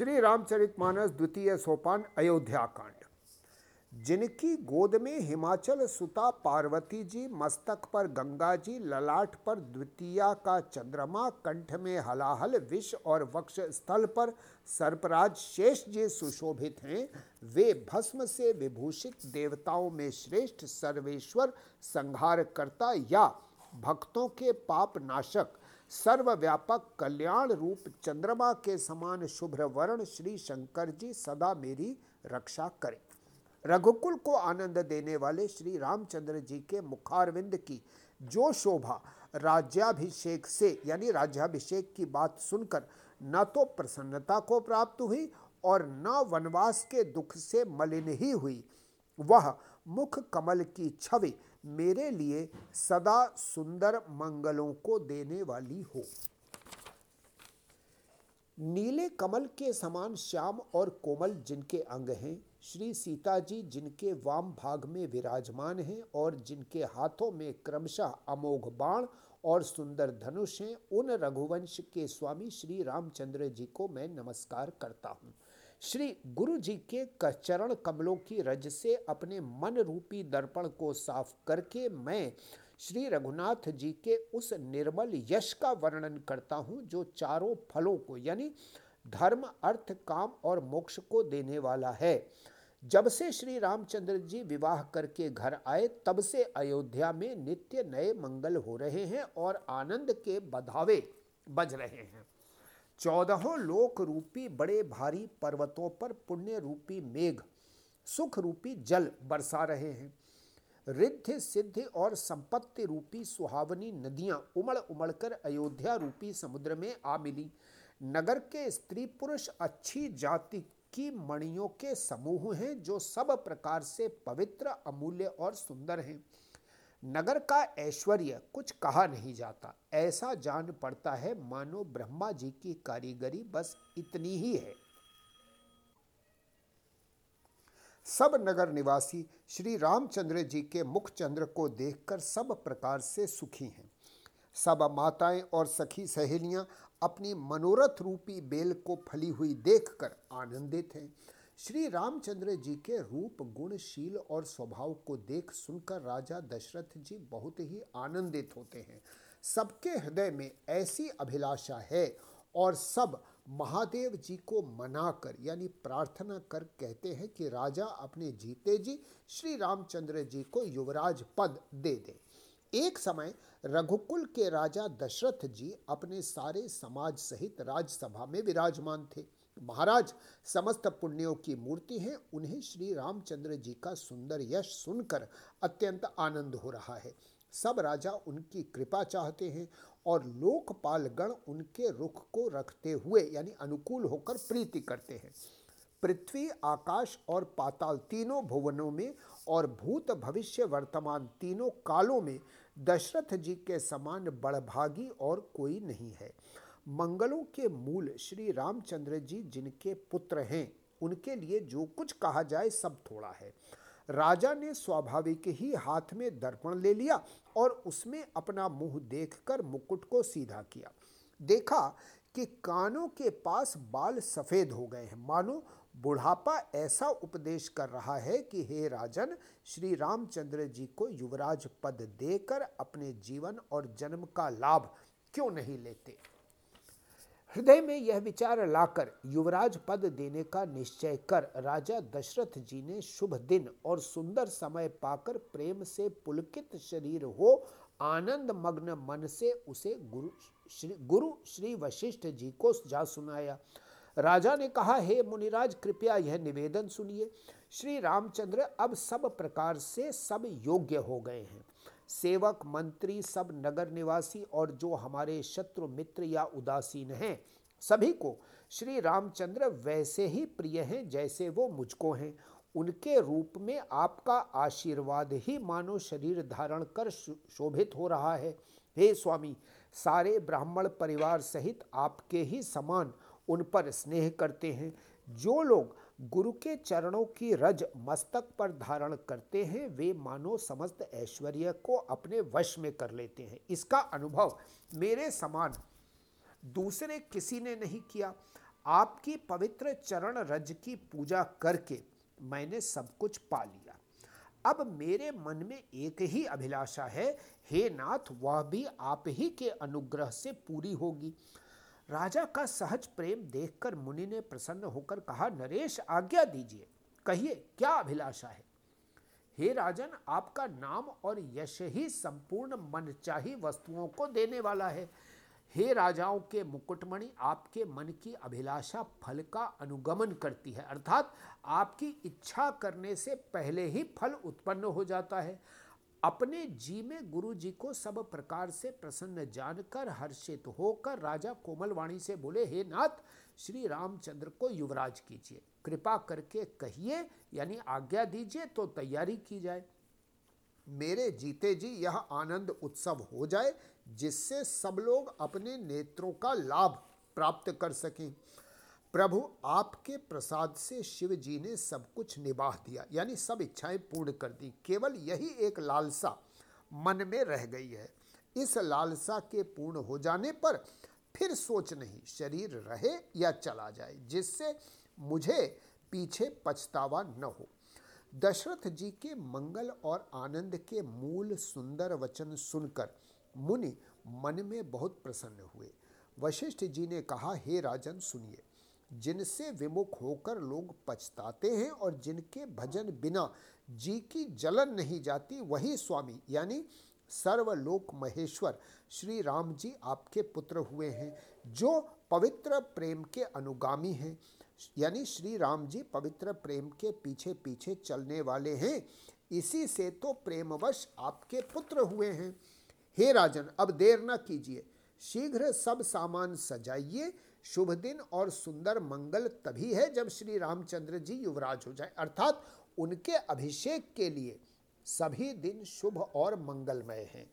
श्री रामचरितमानस द्वितीय सोपान अयोध्या कांड। जिनकी गोद में हिमाचल सुता पार्वती जी मस्तक पर गंगा जी ललाट पर द्वितीया का चंद्रमा, कंठ में हलाहल, विष और वक्ष स्थल पर सर्पराज शेष जी सुशोभित हैं, वे भस्म से विभूषित देवताओं में श्रेष्ठ सर्वेश्वर संहार करता या भक्तों के पाप नाशक सर्वव्यापक कल्याण रूप चंद्रमा के समान शुभ्र वर्ण श्री शंकर जी सदा मेरी रक्षा करें। रघुकुल को आनंद देने वाले श्री रामचंद्र जी के मुखारविंद की जो शोभा राज्याभिषेक से, यानी राज्याभिषेक की बात सुनकर न तो प्रसन्नता को प्राप्त हुई और न वनवास के दुख से मलिन ही हुई। वह मुख कमल की छवि मेरे लिए सदा सुंदर मंगलों को देने वाली हो। नीले कमल के समान श्याम और कोमल जिनके अंग हैं, श्री सीता जी जिनके वाम भाग में विराजमान हैं और जिनके हाथों में क्रमशः अमोघ बाण और सुंदर धनुष हैं, उन रघुवंश के स्वामी श्री रामचंद्र जी को मैं नमस्कार करता हूँ। श्री गुरु जी के चरण कमलों की रज से अपने मन रूपी दर्पण को साफ़ करके मैं श्री रघुनाथ जी के उस निर्मल यश का वर्णन करता हूँ, जो चारों फलों को, यानी धर्म, अर्थ, काम और मोक्ष को देने वाला है। जब से श्री रामचंद्र जी विवाह करके घर आए, तब से अयोध्या में नित्य नए मंगल हो रहे हैं और आनंद के बधावे बज रहे हैं। चौदहों लोक रूपी बड़े भारी पर्वतों पर पुण्य रूपी मेघ सुख रूपी जल बरसा रहे हैं। रिद्धि सिद्धि और संपत्ति रूपी सुहावनी नदियाँ उमड़ उमड़ कर अयोध्या रूपी समुद्र में आ मिली। नगर के स्त्री पुरुष अच्छी जाति की मणियों के समूह हैं, जो सब प्रकार से पवित्र, अमूल्य और सुंदर हैं। नगर का ऐश्वर्य कुछ कहा नहीं जाता। ऐसा जान पड़ता है, मानो ब्रह्मा जी की कारीगरी बस इतनी ही है। सब नगर निवासी श्री रामचंद्र जी के मुख चंद्र को देखकर सब प्रकार से सुखी हैं। सब माताएँ और सखी सहेलियाँ अपनी मनोरथ रूपी बेल को फली हुई देखकर आनंदित हैं। श्री रामचंद्र जी के रूप, गुणशील और स्वभाव को देख सुनकर राजा दशरथ जी बहुत ही आनंदित होते हैं। सबके हृदय में ऐसी अभिलाषा है और सब महादेव जी को मनाकर यानी प्रार्थना कर कहते हैं कि राजा अपने जीते जी, श्री रामचंद्र जी को युवराज पद दे दे। एक समय रघुकुल के राजा दशरथ जी अपने सारे समाज सहित राज्यसभा में विराजमान थे। महाराज, समस्त पुण्यों की मूर्ति हैं। उन्हें श्री रामचंद्र जी का सुंदर यश सुनकर अत्यंत आनंद हो रहा है। सब राजा उनकी कृपा चाहते हैं और लोकपाल गण उनके रुख को रखते हुए, यानी अनुकूल होकर प्रीति करते हैं। पृथ्वी, आकाश और पाताल तीनों भुवनों में और भूत भविष्य वर्तमान तीनों कालों में दशरथ जी के समान बड़भागी और कोई नहीं है। मंगलों के मूल श्री रामचंद्र जी, जिनके पुत्र हैं, उनके लिए जो कुछ कहा जाए सब थोड़ा है। राजा ने स्वाभाविक ही हाथ में दर्पण ले लिया और उसमें अपना मुँह देखकर मुकुट को सीधा किया। देखा कि कानों के पास बाल सफ़ेद हो गए हैं। मानो, बुढ़ापा ऐसा उपदेश कर रहा है कि हे राजन, श्री रामचंद्र जी को युवराज पद देकर अपने जीवन और जन्म का लाभ क्यों नहीं लेते? हृदय में यह विचार लाकर युवराज पद देने का निश्चय कर राजा दशरथ जी ने शुभ दिन और सुंदर समय पाकर प्रेम से पुलकित शरीर हो, आनंद मग्न मन से उसे गुरु श्री गुरु श्री वशिष्ठ जी को जा सुनाया। राजा ने कहा, हे मुनिराज, कृपया यह निवेदन सुनिए। श्री रामचंद्र अब सब प्रकार से सब योग्य हो गए हैं। सेवक, मंत्री, सब नगर निवासी और जो हमारे शत्रु मित्र या उदासीन हैं, सभी को श्री रामचंद्र वैसे ही प्रिय हैं जैसे वो मुझको हैं। उनके रूप में आपका आशीर्वाद ही मानो शरीर धारण कर शोभित हो रहा है। हे स्वामी, सारे ब्राह्मण परिवार सहित आपके ही समान उन पर स्नेह करते हैं। जो लोग गुरु के चरणों की रज मस्तक पर धारण करते हैं, वे मानो समस्त ऐश्वर्य को अपने वश में कर लेते हैं। इसका अनुभव मेरे समान दूसरे किसी ने नहीं किया। आपकी पवित्र चरण रज की पूजा करके मैंने सब कुछ पा लिया। अब मेरे मन में एक ही अभिलाषा है, हे नाथ, वह भी आप ही के अनुग्रह से पूरी होगी। राजा का सहज प्रेम देखकर मुनि ने प्रसन्न होकर कहा, नरेश, आज्ञा दीजिए। कहिए, क्या अभिलाषा है? हे राजन, आपका नाम और यश ही संपूर्ण मनचाही वस्तुओं को देने वाला है। हे राजाओं के मुकुटमणि, आपके मन की अभिलाषा फल का अनुगमन करती है। अर्थात, आपकी इच्छा करने से पहले ही फल उत्पन्न हो जाता है। अपने जी में गुरु जी को सब प्रकार से प्रसन्न जानकर हर्षित होकर राजा कोमलवाणी से बोले, हे नाथ, श्री रामचंद्र को युवराज कीजिए। कृपा करके कहिए, यानी आज्ञा दीजिए तो तैयारी की जाए। मेरे जीते जी, यह आनंद उत्सव हो जाए, जिससे सब लोग अपने नेत्रों का लाभ प्राप्त कर सकें। प्रभु आपके प्रसाद से शिव जी ने सब कुछ निबाह दिया, यानी सब इच्छाएँ पूर्ण कर दी। केवल यही एक लालसा मन में रह गई है। इस लालसा के पूर्ण हो जाने पर फिर सोच नहीं, शरीर रहे या चला जाए, जिससे मुझे पीछे पछतावा न हो। दशरथ जी के मंगल और आनंद के मूल सुंदर वचन सुनकर मुनि मन में बहुत प्रसन्न हुए। वशिष्ठ जी ने कहा, हे राजन, सुनिए। जिनसे विमुख होकर लोग पछताते हैं और जिनके भजन बिना जी की जलन नहीं जाती, वही स्वामी, यानी सर्वलोक महेश्वर श्री राम जी आपके पुत्र हुए हैं, जो पवित्र प्रेम के अनुगामी हैं, यानी श्री राम जी पवित्र प्रेम के पीछे पीछे चलने वाले हैं। इसी से तो प्रेमवश आपके पुत्र हुए हैं। हे राजन, अब देर न कीजिए। शीघ्र सब सामान सजाइए शुभ दिन और सुंदर मंगल तभी है जब श्री रामचंद्र जी युवराज हो जाए। अर्थात उनके अभिषेक के लिए सभी दिन शुभ और मंगलमय हैं।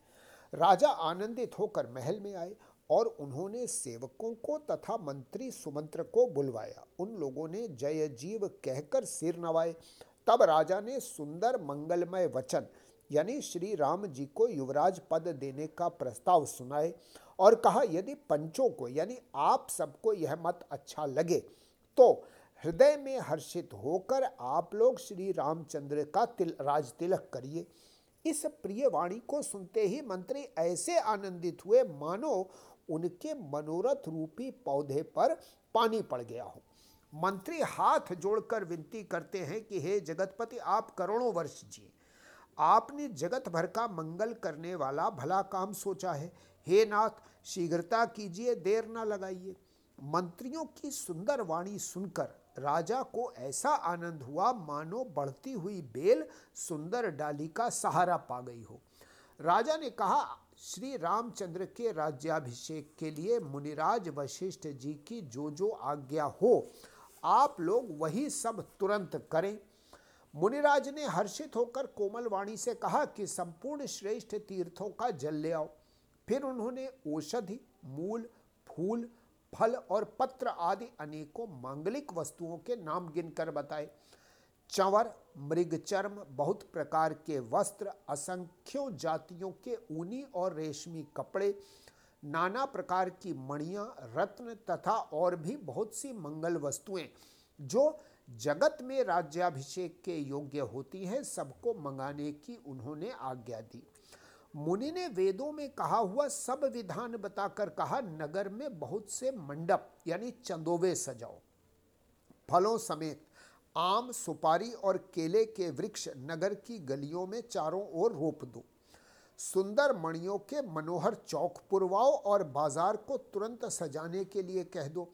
राजा आनंदित होकर महल में आए और उन्होंने सेवकों को तथा मंत्री सुमंत्र को बुलवाया। उन लोगों ने जय जीव कहकर सिर नवाए। तब राजा ने सुंदर मंगलमय वचन, यानी श्री राम जी को युवराज पद देने का प्रस्ताव सुनाए और कहा, यदि पंचों को, यानी आप सबको यह मत अच्छा लगे तो हृदय में हर्षित होकर आप लोग श्री रामचंद्र का तिल, राज तिलक करिए। इस प्रिय वाणी को सुनते ही मंत्री ऐसे आनंदित हुए, मानो उनके मनोरथ रूपी पौधे पर पानी पड़ गया हो। मंत्री हाथ जोड़कर विनती करते हैं कि, हे जगतपति, आप करोड़ों वर्ष जिए। आपने जगत भर का मंगल करने वाला भला काम सोचा है। हे नाथ, शीघ्रता कीजिए, देर ना लगाइए। मंत्रियों की सुंदर वाणी सुनकर राजा को ऐसा आनंद हुआ, मानो बढ़ती हुई बेल सुंदर डाली का सहारा पा गई हो। राजा ने कहा, श्री रामचंद्र के राज्याभिषेक के लिए मुनिराज वशिष्ठ जी की जो जो आज्ञा हो, आप लोग वही सब तुरंत करें। मुनिराज ने हर्षित होकर कोमल वाणी से कहा कि संपूर्ण श्रेष्ठ तीर्थों का जल ले आओ। फिर उन्होंने औषधि, मूल, फूल, फल और पत्र आदि अनेकों मांगलिक वस्तुओं के नाम गिनकर बताए। चंवर, मृगचर्म, बहुत प्रकार के वस्त्र, असंख्यों जातियों के ऊनी और रेशमी कपड़े, नाना प्रकार की मणियाँ, रत्न तथा और भी बहुत सी मंगल वस्तुएँ, जो जगत में राज्याभिषेक के योग्य होती हैं, सबको मंगाने की उन्होंने आज्ञा दी। मुनि ने वेदों में कहा हुआ सब विधान बताकर कहा, नगर में बहुत से मंडप, यानी चंदोवे सजाओ। फलों समेत आम, सुपारी और केले के वृक्ष नगर की गलियों में चारों ओर रोप दो। सुंदर मणियों के मनोहर चौक पुरवाओ और बाज़ार को तुरंत सजाने के लिए कह दो।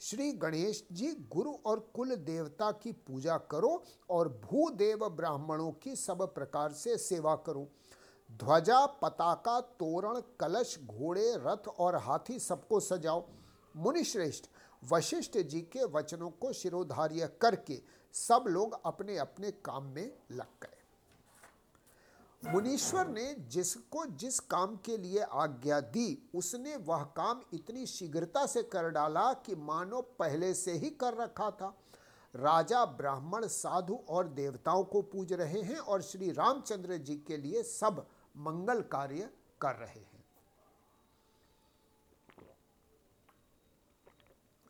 श्री गणेश जी गुरु और कुल देवता की पूजा करो और भूदेव ब्राह्मणों की सब प्रकार से सेवा करो। ध्वजा, पताका, तोरण, कलश, घोड़े, रथ और हाथी सबको सजाओ। मुनिश्रेष्ठ वशिष्ठ जी के वचनों को शिरोधार्य करके सब लोग अपने अपने काम में लग गए। मुनीश्वर ने जिसको जिस काम के लिए आज्ञा दी, उसने वह काम इतनी शीघ्रता से कर डाला कि मानो पहले से ही कर रखा था। राजा, ब्राह्मण, साधु और देवताओं को पूज रहे हैं और श्री रामचंद्र जी के लिए सब मंगल कार्य कर रहे हैं।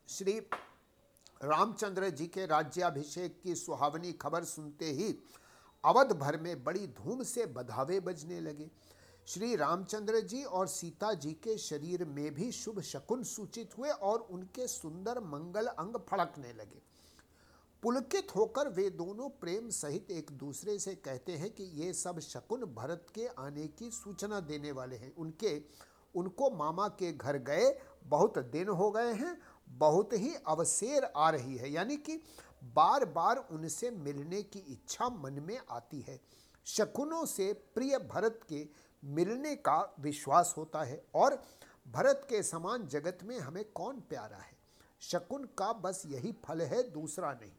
श्री रामचंद्र जी के राज्याभिषेक की सुहावनी खबर सुनते ही अवध भर में बड़ी धूम से बधावे बजने लगे। श्री रामचंद्र जी और सीता जी के शरीर में भी शुभ शकुन सूचित हुए और उनके सुंदर मंगल अंग फड़कने लगे। पुलकित होकर वे दोनों प्रेम सहित एक दूसरे से कहते हैं कि ये सब शकुन भरत के आने की सूचना देने वाले हैं। उनके, उनको मामा के घर गए, बहुत दिन हो गए हैं, बहुत ही अवसेर आ रही है। यानी कि बार बार उनसे मिलने की इच्छा मन में आती है। शकुनों से प्रिय भरत के मिलने का विश्वास होता है और भरत के समान जगत में हमें कौन प्यारा है? शकुन का बस यही फल है, दूसरा नहीं।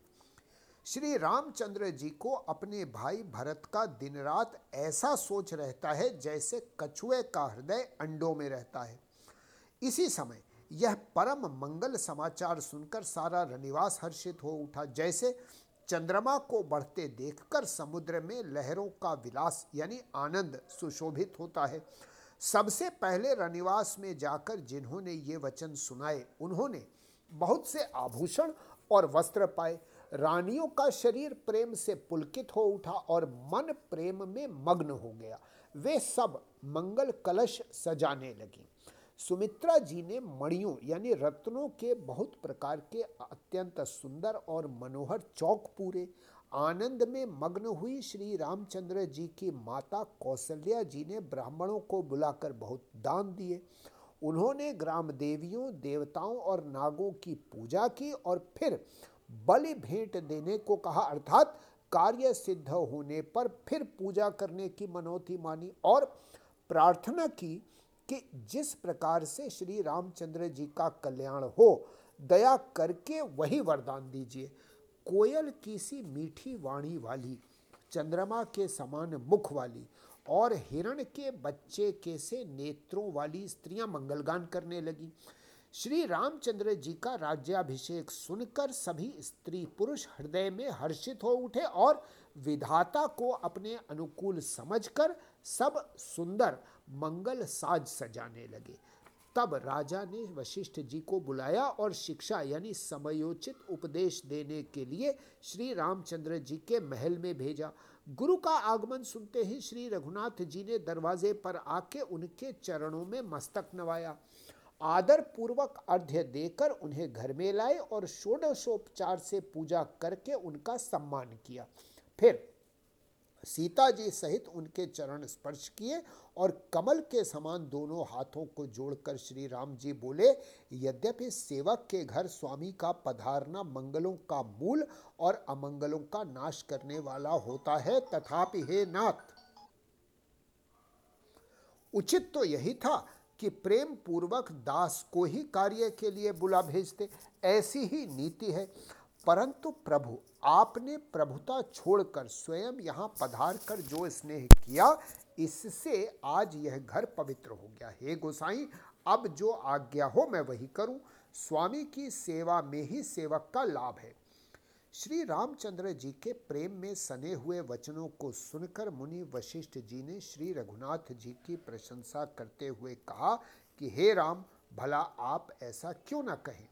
श्री रामचंद्र जी को अपने भाई भरत का दिन रात ऐसा सोच रहता है जैसे कछुए का हृदय अंडों में रहता है। इसी समय यह परम मंगल समाचार सुनकर सारा रनिवास हर्षित हो उठा, जैसे चंद्रमा को बढ़ते देखकर समुद्र में लहरों का विलास यानी आनंद सुशोभित होता है। सबसे पहले रनिवास में जाकर जिन्होंने ये वचन सुनाए, उन्होंने बहुत से आभूषण और वस्त्र पाए रानियों का शरीर प्रेम से पुलकित हो उठा और मन प्रेम में मग्न हो गया। वे सब मंगल कलश सजाने लगी। सुमित्रा जी ने मणियों, यानी रत्नों के बहुत प्रकार के अत्यंत सुंदर और मनोहर चौक पूरे। आनंद में मग्न हुई श्री रामचंद्र जी की माता कौशल्या जी ने ब्राह्मणों को बुलाकर बहुत दान दिए। उन्होंने ग्राम देवियों देवताओं और नागों की पूजा की और फिर बलि भेंट देने को कहा, अर्थात कार्य सिद्ध होने पर फिर पूजा करने की मनोती मानी और प्रार्थना की कि जिस प्रकार से श्री रामचंद्र जी का कल्याण हो, दया करके वही वरदान दीजिए। कोयल की सी मीठी वाणी वाली, चंद्रमा के समान मुख वाली और हिरण के बच्चे के से नेत्रों वाली स्त्रियाँ मंगलगान करने लगी। श्री रामचंद्र जी का राज्याभिषेक सुनकर सभी स्त्री पुरुष हृदय में हर्षित हो उठे और विधाता को अपने अनुकूल समझकर सब सुंदर मंगल साज सजाने लगे। तब राजा ने वशिष्ठ जी को बुलाया और शिक्षा यानी समयोचित उपदेश देने के लिए श्री रामचंद्र जी के महल में भेजा। गुरु का आगमन सुनते ही श्री रघुनाथ जी ने दरवाजे पर आके उनके चरणों में मस्तक नवाया। आदर पूर्वक अर्घ्य देकर उन्हें घर में लाए और षोडशोपचार से पूजा करके उनका सम्मान किया। फिर सीता जी सहित उनके चरण स्पर्श किए और कमल के समान दोनों हाथों को जोड़कर श्री राम जी बोले, यद्यपि सेवक के घर स्वामी का पधारना मंगलों का मूल और अमंगलों का नाश करने वाला होता है, तथापि हे नाथ, उचित तो यही था कि प्रेम पूर्वक दास को ही कार्य के लिए बुला भेजते। ऐसी ही नीति है। परंतु प्रभु, आपने प्रभुता छोड़कर स्वयं यहाँ पधार कर जो स्नेह किया, इससे आज यह घर पवित्र हो गया। हे गोसाई, अब जो आज्ञा हो मैं वही करूँ। स्वामी की सेवा में ही सेवक का लाभ है। श्री रामचंद्र जी के प्रेम में सने हुए वचनों को सुनकर मुनि वशिष्ठ जी ने श्री रघुनाथ जी की प्रशंसा करते हुए कहा कि, हे राम, भला आप ऐसा क्यों ना कहें?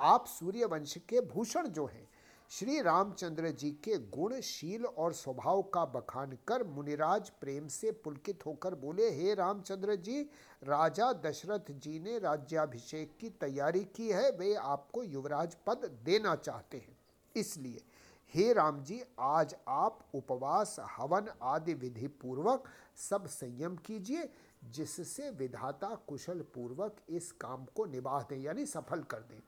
आप सूर्य वंश के भूषण जो हैं। श्री रामचंद्र जी के गुण शील और स्वभाव का बखान कर मुनिराज प्रेम से पुलकित होकर बोले, हे रामचंद्र जी, राजा दशरथ जी ने राज्याभिषेक की तैयारी की है। वे आपको युवराज पद देना चाहते हैं। इसलिए, हे राम जी आज आप उपवास, हवन आदि विधि पूर्वक सब संयम कीजिए, जिससे विधाता कुशल पूर्वक इस काम को निभा दें, यानी सफल कर दें।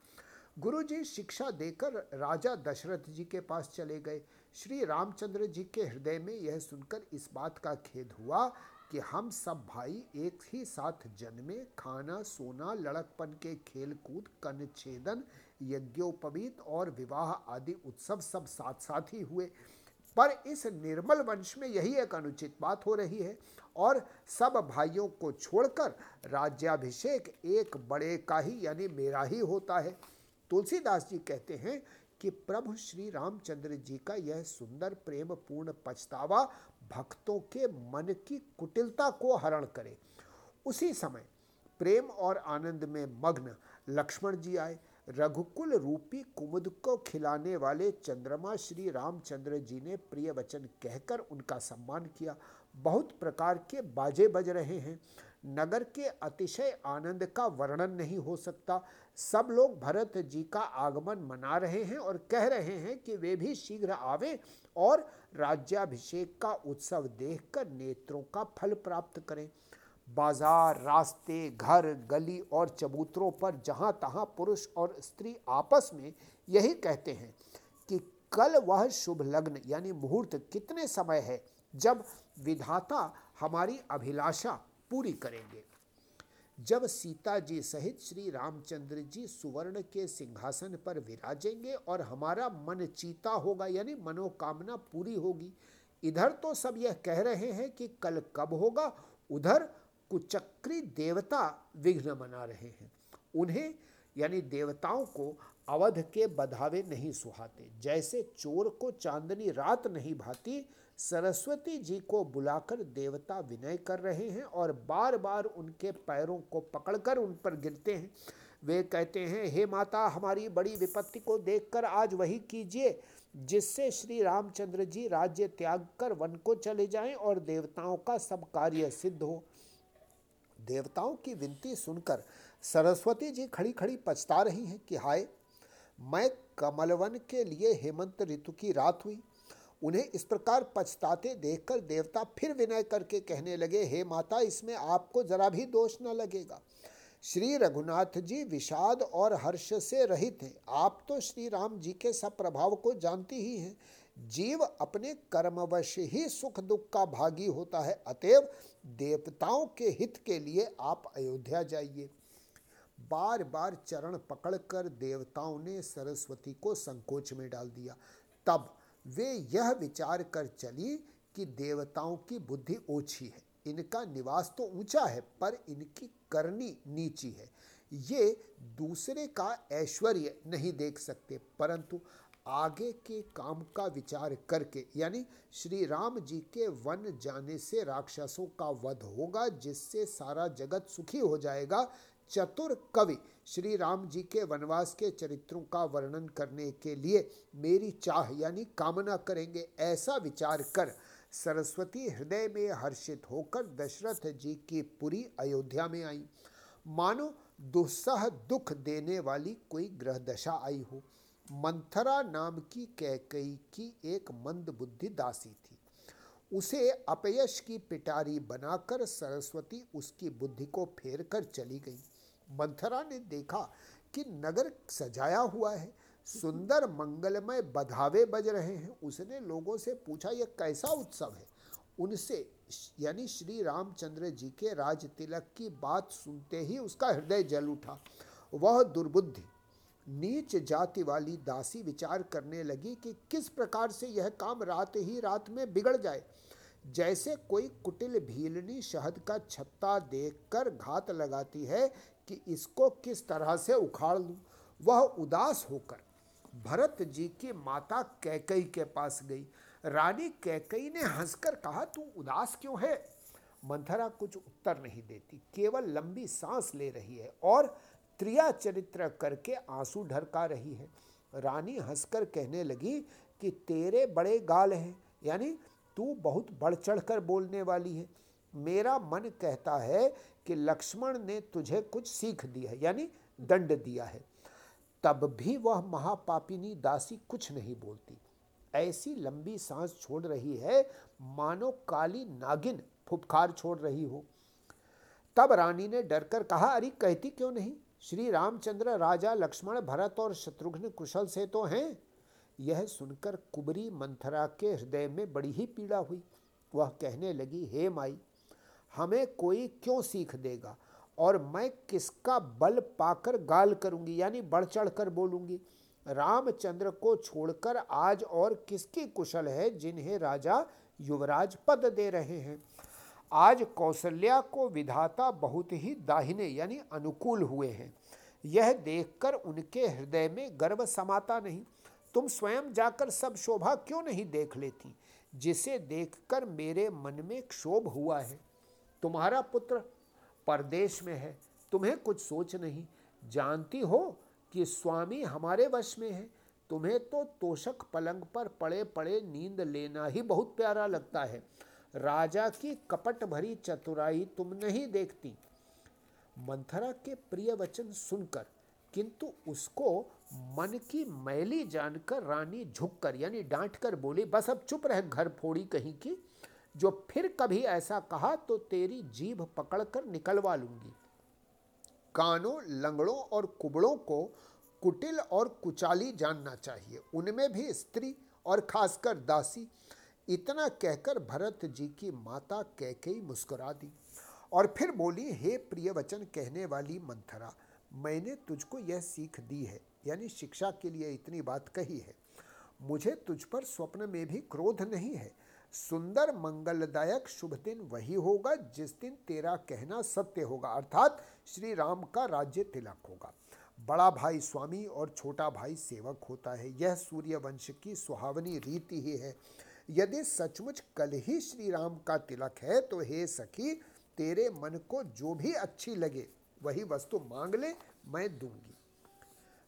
गुरु जी शिक्षा देकर राजा दशरथ जी के पास चले गए। श्री रामचंद्र जी के हृदय में यह सुनकर इस बात का खेद हुआ कि हम सब भाई एक ही साथ जन्मे, खाना, सोना, लड़कपन के खेल कूद कन छेदन यज्ञोपवीत और विवाह आदि उत्सव सब साथ साथ ही हुए। पर इस निर्मल वंश में यही एक अनुचित बात हो रही है और सब भाइयों को छोड़कर राज्याभिषेक एक बड़े का ही यानी मेरा ही होता है। तुलसीदास जी कहते हैं कि प्रभु श्री रामचंद्र जी का यह सुंदर प्रेम पूर्ण पछतावा भक्तों के मन की कुटिलता को हरण करे। उसी समय प्रेम और आनंद में मग्न लक्ष्मण जी आए। रघुकुल रूपी कुमुद को खिलाने वाले चंद्रमा श्री रामचंद्र जी ने प्रिय वचन कहकर उनका सम्मान किया। बहुत प्रकार के बाजे बज रहे हैं। नगर के अतिशय आनंद का वर्णन नहीं हो सकता। सब लोग भरत जी का आगमन मना रहे हैं और कह रहे हैं कि वे भी शीघ्र आवे और राज्याभिषेक का उत्सव देखकर नेत्रों का फल प्राप्त करें। बाज़ार, रास्ते, घर, गली और चबूतरों पर जहाँ तहाँ पुरुष और स्त्री आपस में यही कहते हैं कि कल वह शुभ लग्न यानी मुहूर्त कितने समय है जब विधाता हमारी अभिलाषा पूरी करेंगे। जब सीता जी सहित श्री रामचंद्र जी सुवर्ण के सिंहासन पर विराजेंगे और हमारा मन चीता होगा यानी मनोकामना पूरी होगी, इधर तो सब यह कह रहे हैं कि कल कब होगा, उधर कुचक्री देवता विघ्न मना रहे हैं। उन्हें, यानी देवताओं को अवध के बधावे नहीं सुहाते। जैसे चोर को चांदनी रात नहीं भाती, सरस्वती जी को बुलाकर देवता विनय कर रहे हैं और बार बार उनके पैरों को पकड़कर उन पर गिरते हैं। वे कहते हैं, हे माता, हमारी बड़ी विपत्ति को देखकर आज वही कीजिए, जिससे श्री रामचंद्र जी राज्य त्याग कर वन को चले जाएँ और देवताओं का सब कार्य सिद्ध हो। देवताओं की विनती सुनकर सरस्वती जी खड़ी खड़ी पछता रही हैं कि हाय, मैं कमलवन के लिए हेमंत ऋतु की रात हुई। उन्हें इस प्रकार पछताते देखकर देवता फिर विनय करके कहने लगे, हे माता, इसमें आपको जरा भी दोष न लगेगा। श्री रघुनाथ जी विषाद और हर्ष से रहित हैं। आप तो श्री राम जी के सब प्रभाव को जानती ही हैं। जीव अपने कर्मवश ही सुख दुख का भागी होता है। अतएव देवताओं के हित के लिए आप अयोध्या जाइए। बार बार चरण पकड़कर देवताओं ने सरस्वती को संकोच में डाल दिया। तब वे यह विचार कर चली कि देवताओं की बुद्धि ओछी है। इनका निवास तो ऊँचा है, पर इनकी करनी नीची है। ये दूसरे का ऐश्वर्य नहीं देख सकते, परंतु आगे के काम का विचार करके, यानी श्री राम जी के वन जाने से राक्षसों का वध होगा, जिससे सारा जगत सुखी हो जाएगा। चतुर कवि, श्री राम जी के वनवास के चरित्रों का वर्णन करने के लिए मेरी चाह, यानी कामना करेंगे, ऐसा विचार कर सरस्वती हृदय में हर्षित होकर दशरथ जी की पूरी अयोध्या में आई। मानो दुस्सह दुख देने वाली कोई ग्रह दशा आई हो। मंथरा नाम की कैकई की एक मंद बुद्धि दासी थी। उसे अपयश की पिटारी बनाकर सरस्वती उसकी बुद्धि को फेर कर चली गई। मंथरा ने देखा कि नगर सजाया हुआ है, सुंदर मंगलमय बधावे बज रहे हैं। उसने लोगों से पूछा, यह कैसा उत्सव है? उनसे, यानी श्री रामचंद्र जी के राज तिलक की बात सुनते ही उसका हृदय जल उठा। वह दुर्बुद्धि नीच जाति वाली दासी विचार करने लगी कि किस प्रकार से यह काम रात ही रात में बिगड़ जाए। जैसे कोई कुटिल भीलनी शहद का छत्ता देखकर घात लगाती है कि इसको किस तरह से उखाड़ लूँ, वह उदास होकर भरत जी की माता कैकई के पास गई। रानी कैकई ने हंसकर कहा, तू उदास क्यों है? मंथरा कुछ उत्तर नहीं देती, केवल लंबी सांस ले रही है और त्रिया चरित्र करके आँसू ढरका रही है। रानी हंसकर कहने लगी कि तेरे बड़े गाल हैं, यानी तू बहुत बढ़ चढ़ कर बोलने वाली है। मेरा मन कहता है कि लक्ष्मण ने तुझे कुछ सीख दिया है, यानी दंड दिया है। तब भी वह महापापिनी दासी कुछ नहीं बोलती। ऐसी लंबी सांस छोड़ रही है, मानो काली नागिन फुफकार छोड़ रही हो। तब रानी ने डरकर कहा, अरे, कहती क्यों नहीं? श्री रामचंद्र, राजा लक्ष्मण, भरत और शत्रुघ्न कुशल से तो हैं। यह सुनकर कुबरी मंथरा के हृदय में बड़ी ही पीड़ा हुई। वह कहने लगी, हे माई, हमें कोई क्यों सीख देगा और मैं किसका बल पाकर गाल करूँगी, यानी बढ़ चढ़ कर बोलूँगी? रामचंद्र को छोड़कर आज और किसकी कुशल है जिन्हें राजा युवराज पद दे रहे हैं? आज कौशल्या को विधाता बहुत ही दाहिने यानी अनुकूल हुए हैं। यह देखकर उनके हृदय में गर्व समाता नहीं। तुम स्वयं जाकर सब शोभा क्यों नहीं देख लेती? जिसे देखकर मेरे मन में क्षोभ हुआ है। तुम्हारा पुत्र परदेश में है। तुम्हें कुछ सोच नहीं। जानती हो कि स्वामी हमारे वश में है। तुम्हें तो तोषक पलंग पर पड़े पड़े नींद लेना ही बहुत प्यारा लगता है। राजा की कपट भरी चतुराई तुम नहीं देखती। मंथरा के प्रिय वचन सुनकर, किंतु उसको मन की मैली जानकर रानी झुककर, यानी डांट कर बोली, बस अब चुप रह घर फोड़ी कहीं की। जो फिर कभी ऐसा कहा तो तेरी जीभ पकड़कर निकलवा लूँगी। कानों, लंगड़ों और कुबड़ों को कुटिल और कुचाली जानना चाहिए। उनमें भी स्त्री और खासकर दासी इतना कहकर भरत जी की माता कैकेयी मुस्कुरा दी और फिर बोली, हे प्रिय वचन कहने वाली मंथरा, मैंने तुझको यह सीख दी है, यानी शिक्षा के लिए इतनी बात कही है। मुझे तुझ पर स्वप्न में भी क्रोध नहीं है। सुंदर, मंगलदायक, शुभ दिन वही होगा जिस दिन तेरा कहना सत्य होगा, अर्थात श्री राम का राज्य तिलक होगा। बड़ा भाई स्वामी और छोटा भाई सेवक होता है। यह सूर्य वंश की सुहावनी रीति ही है। यदि सचमुच कल ही श्री राम का तिलक है तो हे सखी, तेरे मन को जो भी अच्छी लगे, वही वस्तु मांग ले, मैं दूँगी।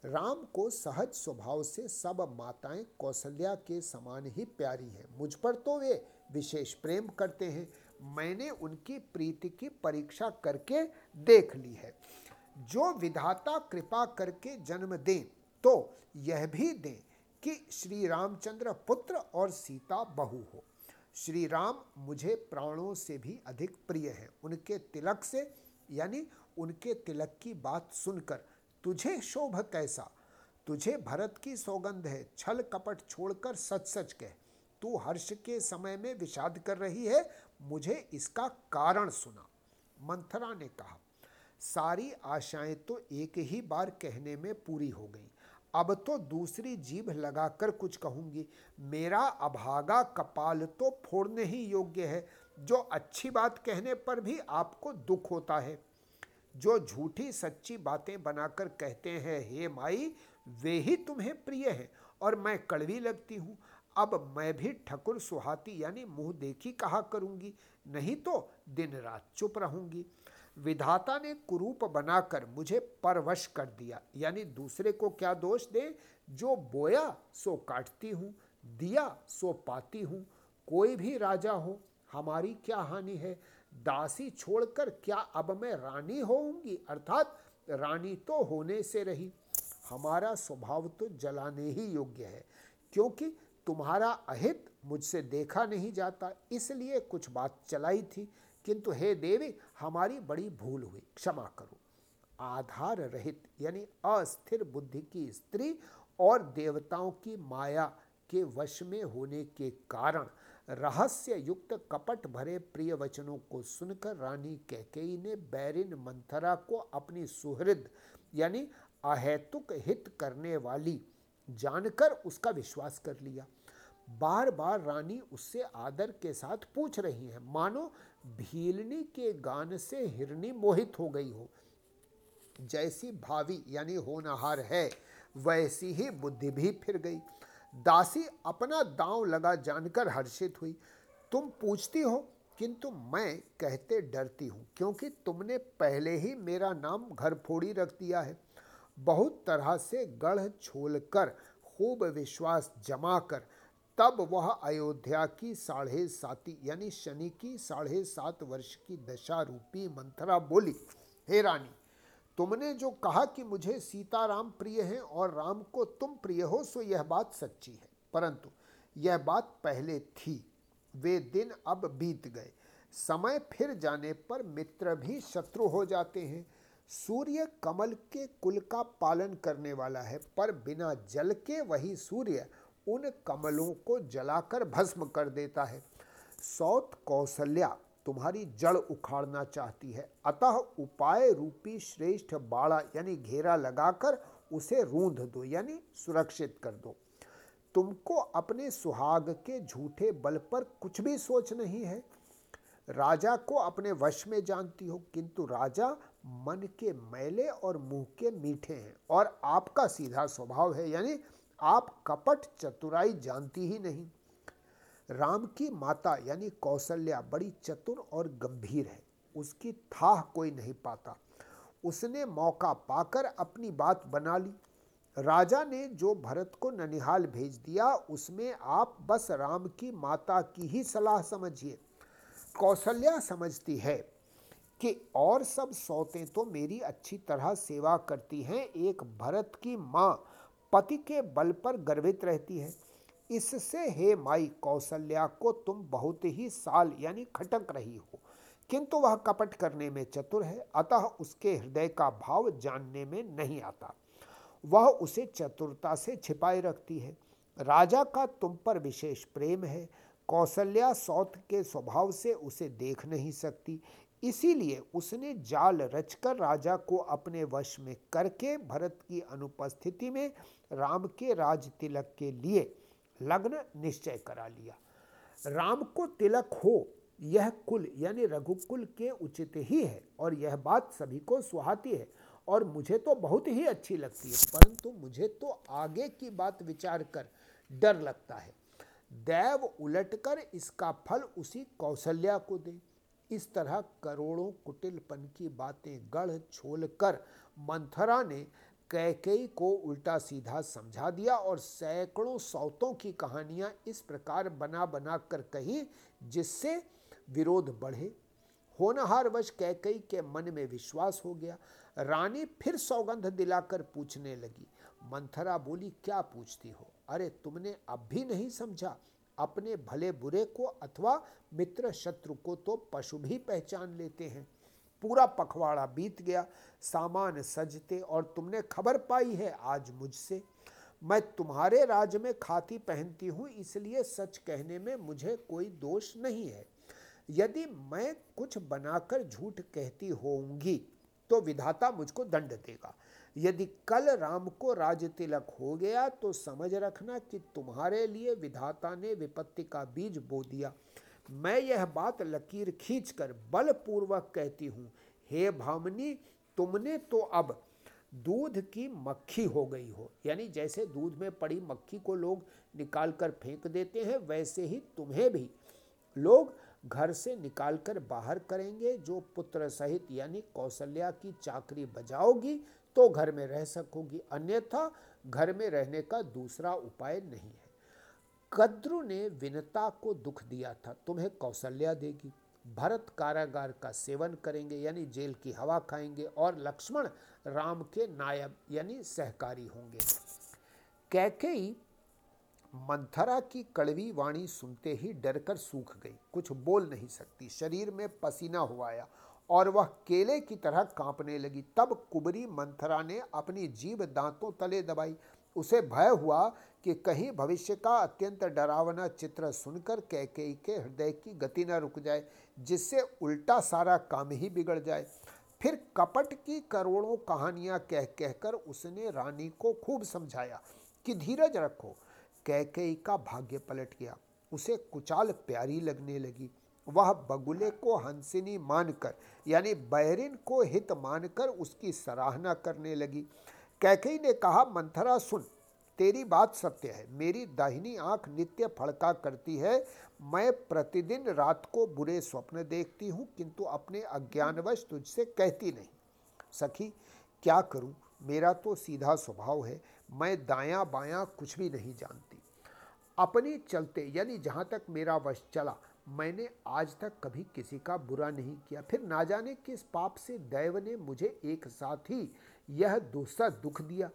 राम को सहज स्वभाव से सब माताएँ कौशल्या के समान ही प्यारी हैं। मुझ पर तो वे विशेष प्रेम करते हैं। मैंने उनकी प्रीति की परीक्षा करके देख ली है। जो विधाता कृपा करके जन्म दें तो यह भी दें। कि श्री रामचंद्र पुत्र और सीता बहु हो। श्री राम मुझे प्राणों से भी अधिक प्रिय हैं। उनके तिलक से, यानी उनके तिलक की बात सुनकर, तुझे शोभ कैसा? तुझे भरत की सौगंध है, छल कपट छोड़कर सच सच कह। तू हर्ष के समय में विषाद कर रही है, मुझे इसका कारण सुना। मंथरा ने कहा, सारी आशाएँ तो एक ही बार कहने में पूरी हो गई। अब तो दूसरी जीभ लगाकर कुछ कहूँगी। मेरा अभागा कपाल तो फोड़ने ही योग्य है, जो अच्छी बात कहने पर भी आपको दुख होता है। जो झूठी सच्ची बातें बनाकर कहते हैं, हे माई, वे ही तुम्हें प्रिय हैं, और मैं कड़वी लगती हूँ। अब मैं भी ठकुर सुहाती यानी मुँह देखी कहा करूँगी, नहीं तो दिन रात चुप रहूँगी। विधाता ने कुरूप बनाकर मुझे परवश कर दिया। यानी दूसरे को क्या दोष दे? जो बोया, सो काटती हूँ, दिया, सो पाती हूँ। कोई भी राजा हो, हमारी क्या हानि है? दासी छोड़कर क्या अब मैं रानी होऊँगी? अर्थात रानी तो होने से रही। हमारा स्वभाव तो जलाने ही योग्य है, क्योंकि तुम्हारा अहित मुझसे देखा नहीं जाता। इसलिए कुछ बात चलाई थी। किंतु हे देवी, हमारी बड़ी भूल हुई। क्षमा करो। आधार रहित, यानी अस्थिर बुद्धि की स्त्री और देवताओं की माया के वश में होने के कारण रहस्य युक्त कपट भरे प्रिय वचनों को सुनकर रानी कैकेयी ने बैरिन मंथरा को अपनी सुहृद, यानी अहेतुक हित करने वाली जानकर उसका विश्वास कर लिया। बार बार रानी उससे आदर के साथ पूछ रही है, मानो भीलनी के गान से हिरनी मोहित हो गई हो। जैसी भावी यानी होनहार है, वैसी ही बुद्धि भी फिर गई। दासी अपना दांव लगा जानकर हर्षित हुई। तुम पूछती हो, किंतु मैं कहते डरती हूँ, क्योंकि तुमने पहले ही मेरा नाम घर फोड़ी रख दिया है। बहुत तरह से गढ़ छोल खूब विश्वास जमा कर तब वह अयोध्या की साढ़े साती, यानी शनि की साढ़े सात वर्ष की दशा रूपी मंथरा बोली, हे रानी, तुमने जो कहा कि मुझे सीताराम प्रिय हैं और राम को तुम प्रिय हो, सो यह बात सच्ची है। परंतु यह बात पहले थी। वे दिन अब बीत गए। समय फिर जाने पर मित्र भी शत्रु हो जाते हैं। सूर्य कमल के कुल का पालन करने वाला है, पर बिना जल के वही सूर्य उन कमलों को जलाकर भस्म कर देता है। सौत कौशल्या तुम्हारी जड़ उखाड़ना चाहती है। अतः उपाय रूपी श्रेष्ठ बाड़ा यानी घेरा लगाकर उसे रूंध दो, यानी सुरक्षित कर दो। तुमको अपने सुहाग के झूठे बल पर कुछ भी सोच नहीं है। राजा को अपने वश में जानती हो, किंतु राजा मन के मैले और मुँह के मीठे हैं और आपका सीधा स्वभाव है, यानी आप कपट चतुराई जानती ही नहीं। राम की माता यानी कौशल्या बड़ी चतुर और गंभीर है। उसकी थाह कोई नहीं पाता। उसने मौका पाकर अपनी बात बना ली। राजा ने जो भरत को ननिहाल भेज दिया, उसमें आप बस राम की माता की ही सलाह समझिए। कौशल्या समझती है कि और सब सौतें तो मेरी अच्छी तरह सेवा करती हैं। एक भरत की माँ पति के बल पर गर्वित रहती है। इससे, हे माई कौशल्या को तुम बहुत ही साल, यानी खटक रही हो। किंतु वह कपट करने में चतुर है, अतः उसके हृदय का भाव जानने में नहीं आता। वह उसे चतुरता से छिपाए रखती है। राजा का तुम पर विशेष प्रेम है। कौशल्या सौत के स्वभाव से उसे देख नहीं सकती। इसीलिए उसने जाल रचकर राजा को अपने वश में करके भरत की अनुपस्थिति में राम के राज तिलक के लिए लग्न निश्चय करा लिया। राम को तिलक हो, यह कुल यानी रघुकुल के उचित ही है और यह बात सभी को सुहाती है और मुझे तो बहुत ही अच्छी लगती है, परंतु मुझे तो आगे की बात विचार कर डर लगता है। दैव उलटकर इसका फल उसी कौशल्या को दे। इस तरह करोड़ों कुटिलपन की बातें गढ़ छोल कर मंथरा ने कैकेयी को उल्टा सीधा समझा दिया और सैकड़ों सौतों की कहानियाँ इस प्रकार बना बना कर कही, जिससे विरोध बढ़े। होनहार वश कैकई के मन में विश्वास हो गया। रानी फिर सौगंध दिलाकर पूछने लगी, मंथरा बोली, क्या पूछती हो? अरे, तुमने अब भी नहीं समझा। अपने भले बुरे को अथवा मित्र शत्रु को तो पशु भी पहचान लेते हैं। पूरा पखवाड़ा बीत गया। सामान सजते और तुमने खबर पाई है आज मुझसे। मैं तुम्हारे राज में खाती पहनती हूँ, इसलिए सच कहने में मुझे कोई दोष नहीं है। यदि मैं कुछ बनाकर झूठ कहती होंगी तो विधाता मुझको दंड देगा। यदि कल राम को राज तिलक हो गया तो समझ रखना कि तुम्हारे लिए विधाता ने विपत्ति का बीज बो दिया। मैं यह बात लकीर खींचकर बलपूर्वक कहती हूँ, हे भामनी, तुमने तो अब दूध की मक्खी हो गई हो। यानी जैसे दूध में पड़ी मक्खी को लोग निकाल कर फेंक देते हैं, वैसे ही तुम्हें भी। लोग घर से निकालकर बाहर करेंगे, जो पुत्र सहित यानी कौशल्या की चाकरी बजाओगी तो घर में रह सकोगी, अन्यथा घर में रहने का दूसरा उपाय नहीं है। कद्रु ने विनता को दुख दिया था, तुम्हें कौशल्या देगी। भरत कारागार का सेवन करेंगे, यानी जेल की हवा खाएँगे, और लक्ष्मण राम के नायब, यानी सहकारी होंगे। कैकेयी मंथरा की कड़वी वाणी सुनते ही डरकर सूख गई। कुछ बोल नहीं सकती, शरीर में पसीना हुआया और वह केले की तरह कांपने लगी। तब कुबरी मंथरा ने अपनी जीव दांतों तले दबाई। उसे भय हुआ कि कहीं भविष्य का अत्यंत डरावना चित्र सुनकर कैकेयी के हृदय की गति न रुक जाए, जिससे उल्टा सारा काम ही बिगड़ जाए। फिर कपट की करोड़ों कहानियाँ कह कहकर उसने रानी को खूब समझाया कि धीरज रखो। कैकेयी का भाग्य पलट गया। उसे कुचाल प्यारी लगने लगी। वह बगुले को हंसिनी मानकर, यानी बहरिन को हित मानकर उसकी सराहना करने लगी। कैकई ने कहा, मंथरा, सुन, तेरी बात सत्य है। मेरी दाहिनी आँख नित्य फड़का करती है। मैं प्रतिदिन रात को बुरे स्वप्न देखती हूँ, किंतु अपने अज्ञानवश तुझसे कहती नहीं। सखी, क्या करूँ? मेरा तो सीधा स्वभाव है। मैं दायां बायां कुछ भी नहीं जानती। अपने चलते, यानी जहाँ तक मेरा वश चला मैंने आज तक कभी किसी का बुरा नहीं किया। फिर ना जाने किस पाप से दैव ने मुझे एक साथ ही यह दूसरा दुख दिया।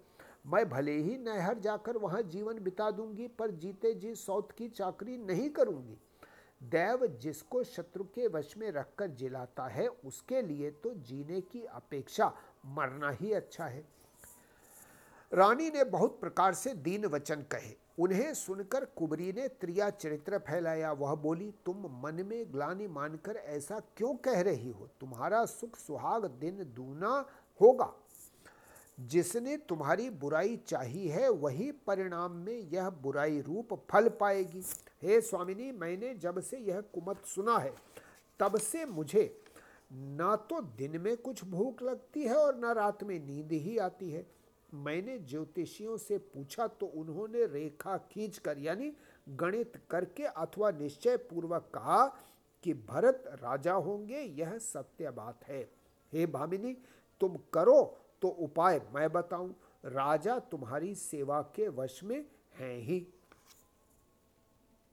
मैं भले ही नहर जाकर वहाँ जीवन बिता दूँगी, पर जीते जी सौत की चाकरी नहीं करूँगी। दैव जिसको शत्रु के वश में रखकर जिलाता है, उसके लिए तो जीने की अपेक्षा मरना ही अच्छा है। रानी ने बहुत प्रकार से दीन वचन कहे। उन्हें सुनकर कुबरी ने त्रिया चरित्र फैलाया। वह बोली, तुम मन में ग्लानि मानकर ऐसा क्यों कह रही हो? तुम्हारा सुख सुहाग दिन दूना होगा। जिसने तुम्हारी बुराई चाही है, वही परिणाम में यह बुराई रूप फल पाएगी। हे स्वामिनी, मैंने जब से यह कुमत सुना है, तब से मुझे ना तो दिन में कुछ भूख लगती है और ना रात में नींद ही आती है। मैंने ज्योतिषियों से पूछा तो उन्होंने रेखा खींच कर यानी गणित करके अथवा निश्चय पूर्वक कहा कि भरत राजा होंगे, यह सत्य बात है। हे भामिनी, तुम करो तो उपाय मैं बताऊँ। राजा तुम्हारी सेवा के वश में हैं ही।